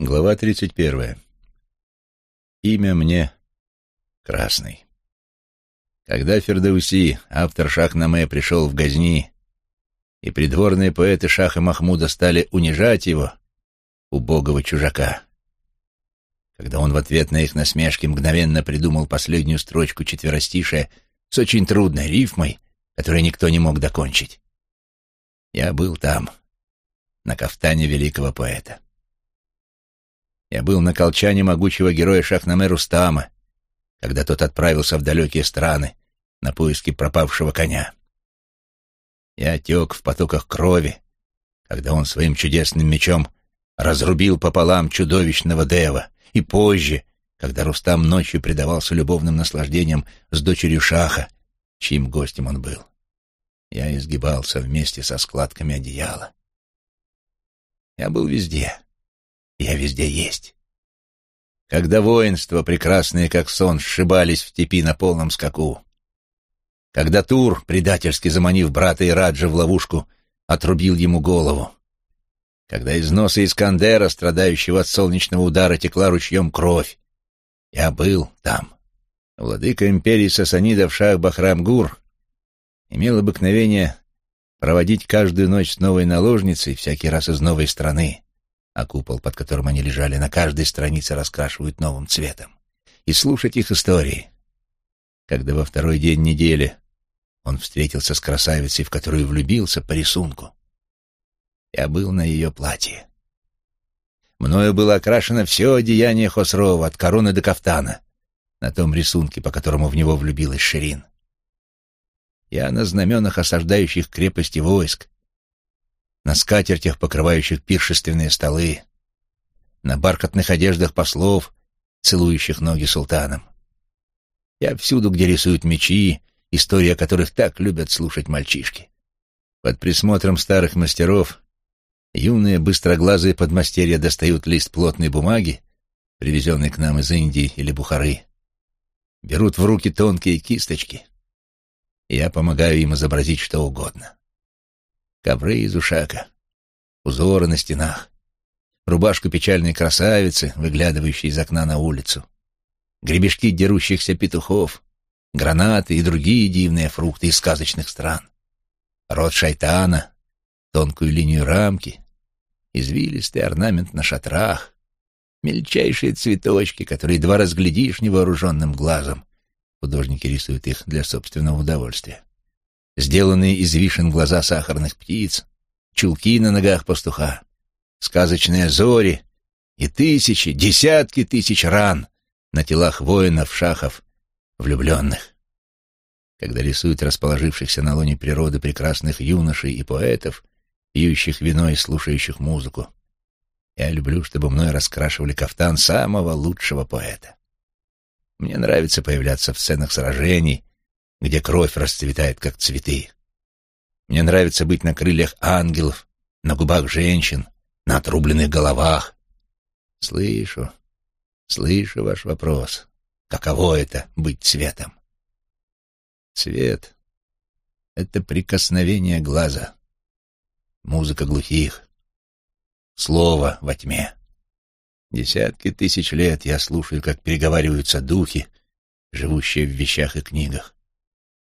Глава 31. Имя мне Красный. Когда Фердауси, автор Шахнаме, пришел в Газни, и придворные поэты Шаха Махмуда стали унижать его, убогого чужака, когда он в ответ на их насмешки мгновенно придумал последнюю строчку четверостишия с очень трудной рифмой, которую никто не мог докончить. Я был там, на кафтане великого поэта. Я был на колчане могучего героя Шахнаме Рустама, когда тот отправился в далекие страны на поиски пропавшего коня. Я тек в потоках крови, когда он своим чудесным мечом разрубил пополам чудовищного Дева, и позже, когда Рустам ночью предавался любовным наслаждениям с дочерью Шаха, чьим гостем он был. Я изгибался вместе со складками одеяла. Я был везде. Я везде есть. Когда воинства, прекрасные как сон, сшибались в степи на полном скаку. Когда Тур, предательски заманив брата Ираджа в ловушку, отрубил ему голову. Когда из носа Искандера, страдающего от солнечного удара, текла ручьем кровь. Я был там. Владыка империи сасанидов Шах Бахрамгур имел обыкновение проводить каждую ночь с новой наложницей, всякий раз из новой страны а купол, под которым они лежали, на каждой странице раскрашивают новым цветом, и слушать их истории. Когда во второй день недели он встретился с красавицей, в которую влюбился по рисунку, я был на ее платье. Мною было окрашено все одеяние Хосрова, от короны до кафтана, на том рисунке, по которому в него влюбилась Ширин. Я на знаменах осаждающих крепости войск, на скатертях, покрывающих пиршественные столы, на бархатных одеждах послов, целующих ноги султанам. Я всюду, где рисуют мечи, истории о которых так любят слушать мальчишки. Под присмотром старых мастеров юные быстроглазые подмастерья достают лист плотной бумаги, привезенный к нам из Индии или Бухары, берут в руки тонкие кисточки, и я помогаю им изобразить что угодно ковры из ушака, узоры на стенах, рубашку печальной красавицы, выглядывающей из окна на улицу, гребешки дерущихся петухов, гранаты и другие дивные фрукты из сказочных стран, рот шайтана, тонкую линию рамки, извилистый орнамент на шатрах, мельчайшие цветочки, которые едва разглядишь невооруженным глазом. Художники рисуют их для собственного удовольствия сделанные из вишен глаза сахарных птиц, чулки на ногах пастуха, сказочные зори и тысячи, десятки тысяч ран на телах воинов-шахов, влюбленных. Когда рисуют расположившихся на лоне природы прекрасных юношей и поэтов, пьющих вино и слушающих музыку, я люблю, чтобы мной раскрашивали кафтан самого лучшего поэта. Мне нравится появляться в сценах сражений, где кровь расцветает, как цветы. Мне нравится быть на крыльях ангелов, на губах женщин, на отрубленных головах. Слышу, слышу ваш вопрос. Каково это — быть цветом? Цвет — это прикосновение глаза, музыка глухих, слово во тьме. Десятки тысяч лет я слушаю, как переговариваются духи, живущие в вещах и книгах.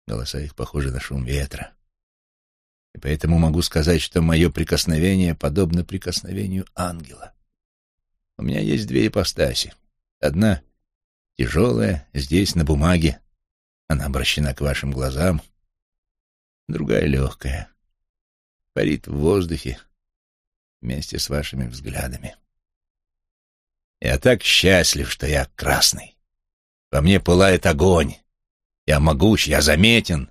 Голоса их похожи на шум ветра. И поэтому могу сказать, что мое прикосновение подобно прикосновению ангела. У меня есть две ипостаси. Одна тяжелая, здесь, на бумаге. Она обращена к вашим глазам. Другая легкая. Парит в воздухе вместе с вашими взглядами. Я так счастлив, что я красный. Во мне пылает огонь. Я могуч, я заметен,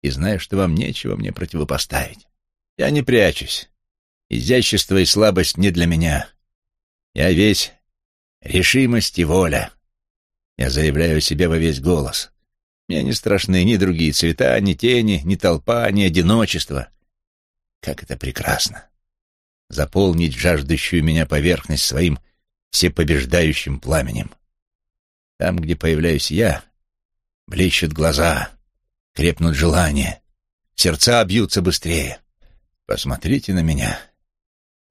и знаю, что вам нечего мне противопоставить. Я не прячусь. Изящество и слабость не для меня. Я весь решимость и воля. Я заявляю себе во весь голос. Мне не страшны ни другие цвета, ни тени, ни толпа, ни одиночество. Как это прекрасно! Заполнить жаждущую меня поверхность своим всепобеждающим пламенем. Там, где появляюсь я, Блещут глаза, крепнут желания, сердца бьются быстрее. Посмотрите на меня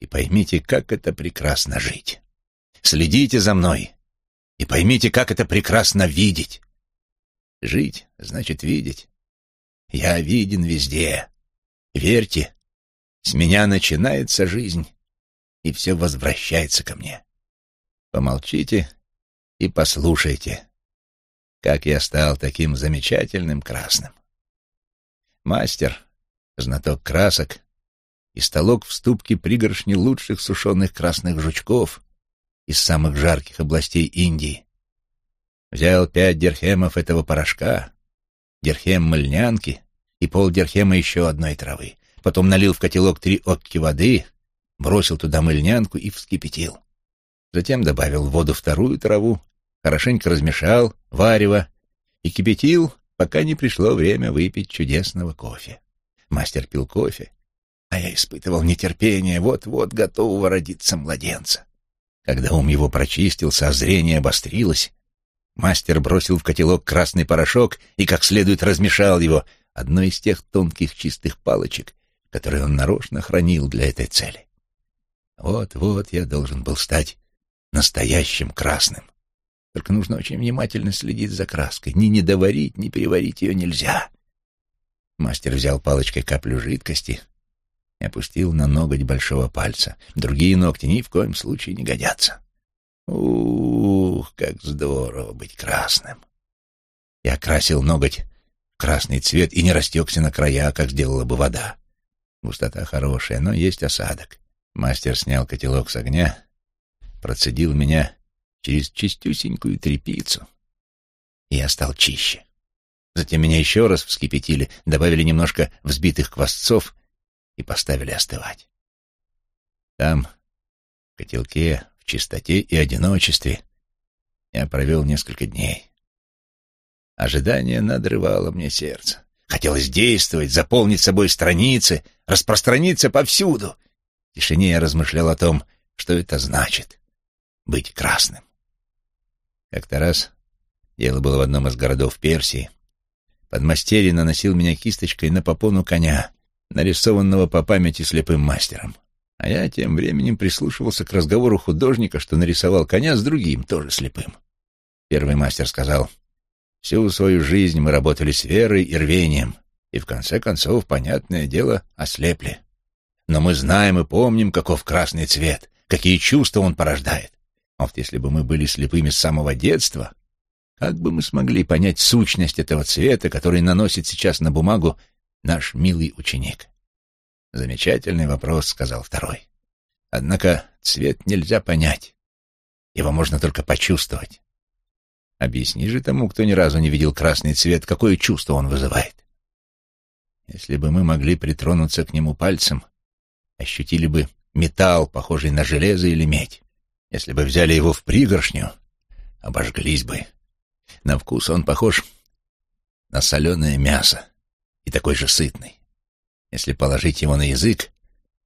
и поймите, как это прекрасно жить. Следите за мной и поймите, как это прекрасно видеть. Жить значит видеть. Я виден везде. Верьте, с меня начинается жизнь, и все возвращается ко мне. Помолчите и послушайте, как я стал таким замечательным красным. Мастер, знаток красок, и столок в ступке пригоршни лучших сушеных красных жучков из самых жарких областей Индии. Взял пять дирхемов этого порошка, дирхем мыльнянки и полдирхема еще одной травы. Потом налил в котелок три окки воды, бросил туда мыльнянку и вскипятил. Затем добавил в воду вторую траву, хорошенько размешал варево и кипятил, пока не пришло время выпить чудесного кофе. Мастер пил кофе, а я испытывал нетерпение вот-вот готового родиться младенца. Когда ум его прочистился, а зрение обострилось, мастер бросил в котелок красный порошок и как следует размешал его, одной из тех тонких чистых палочек, которые он нарочно хранил для этой цели. Вот-вот я должен был стать настоящим красным. Только нужно очень внимательно следить за краской. Ни недоварить, ни переварить ее нельзя. Мастер взял палочкой каплю жидкости и опустил на ноготь большого пальца. Другие ногти ни в коем случае не годятся. Ух, как здорово быть красным! Я красил ноготь красный цвет и не растекся на края, как сделала бы вода. Густота хорошая, но есть осадок. Мастер снял котелок с огня, процедил меня через чистюсенькую трепицу, и я стал чище. Затем меня еще раз вскипятили, добавили немножко взбитых квасцов и поставили остывать. Там, в котелке, в чистоте и одиночестве, я провел несколько дней. Ожидание надрывало мне сердце. Хотелось действовать, заполнить собой страницы, распространиться повсюду. В тишине я размышлял о том, что это значит — быть красным. Как-то раз, дело было в одном из городов Персии, подмастерье наносил меня кисточкой на попону коня, нарисованного по памяти слепым мастером. А я тем временем прислушивался к разговору художника, что нарисовал коня с другим, тоже слепым. Первый мастер сказал, «Всю свою жизнь мы работали с верой и рвением, и в конце концов, понятное дело, ослепли. Но мы знаем и помним, каков красный цвет, какие чувства он порождает. А вот если бы мы были слепыми с самого детства, как бы мы смогли понять сущность этого цвета, который наносит сейчас на бумагу наш милый ученик? Замечательный вопрос, сказал второй. Однако цвет нельзя понять. Его можно только почувствовать. Объясни же тому, кто ни разу не видел красный цвет, какое чувство он вызывает. Если бы мы могли притронуться к нему пальцем, ощутили бы металл, похожий на железо или медь. Если бы взяли его в пригоршню, обожглись бы. На вкус он похож на соленое мясо и такой же сытный. Если положить его на язык,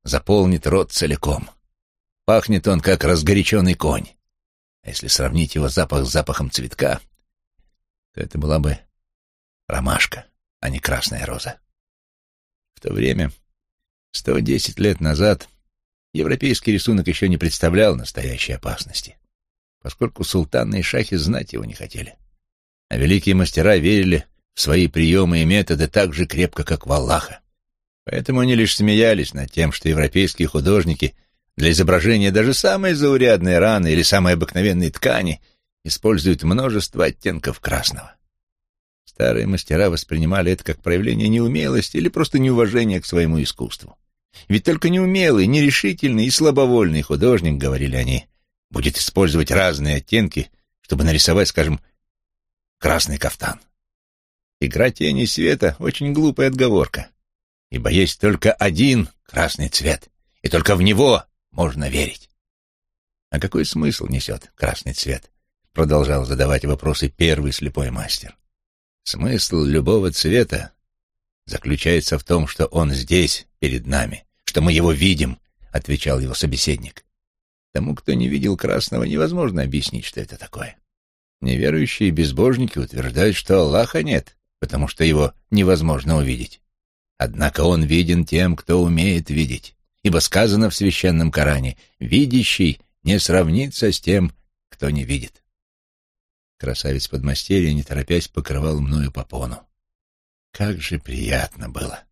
заполнит рот целиком. Пахнет он, как разгоряченный конь. А если сравнить его запах с запахом цветка, то это была бы ромашка, а не красная роза. В то время, сто десять лет назад, европейский рисунок еще не представлял настоящей опасности, поскольку султаны и шахи знать его не хотели. А великие мастера верили в свои приемы и методы так же крепко, как в Аллаха. Поэтому они лишь смеялись над тем, что европейские художники для изображения даже самой заурядной раны или самой обыкновенной ткани используют множество оттенков красного. Старые мастера воспринимали это как проявление неумелости или просто неуважения к своему искусству. Ведь только неумелый, нерешительный и слабовольный художник, говорили они, будет использовать разные оттенки, чтобы нарисовать, скажем, красный кафтан. Игра тени света — очень глупая отговорка, ибо есть только один красный цвет, и только в него можно верить. А какой смысл несет красный цвет? Продолжал задавать вопросы первый слепой мастер. Смысл любого цвета заключается в том, что он здесь, перед нами, что мы его видим, отвечал его собеседник. Тому, кто не видел красного, невозможно объяснить, что это такое. Неверующие безбожники утверждают, что Аллаха нет, потому что его невозможно увидеть. Однако он виден тем, кто умеет видеть, ибо сказано в священном Коране «видящий не сравнится с тем, кто не видит. Красавец подмастерья, не торопясь, покрывал мною попону. Как же приятно было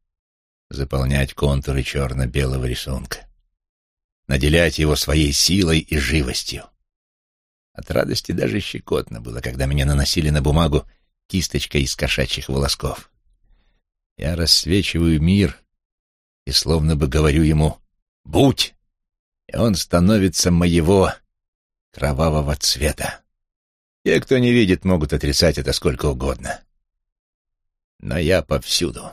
заполнять контуры черно-белого рисунка, наделять его своей силой и живостью. От радости даже щекотно было, когда меня наносили на бумагу кисточкой из кошачьих волосков. Я рассвечиваю мир и словно бы говорю ему «Будь!» и он становится моего кровавого цвета. Те, кто не видит, могут отрицать это сколько угодно. Но я повсюду.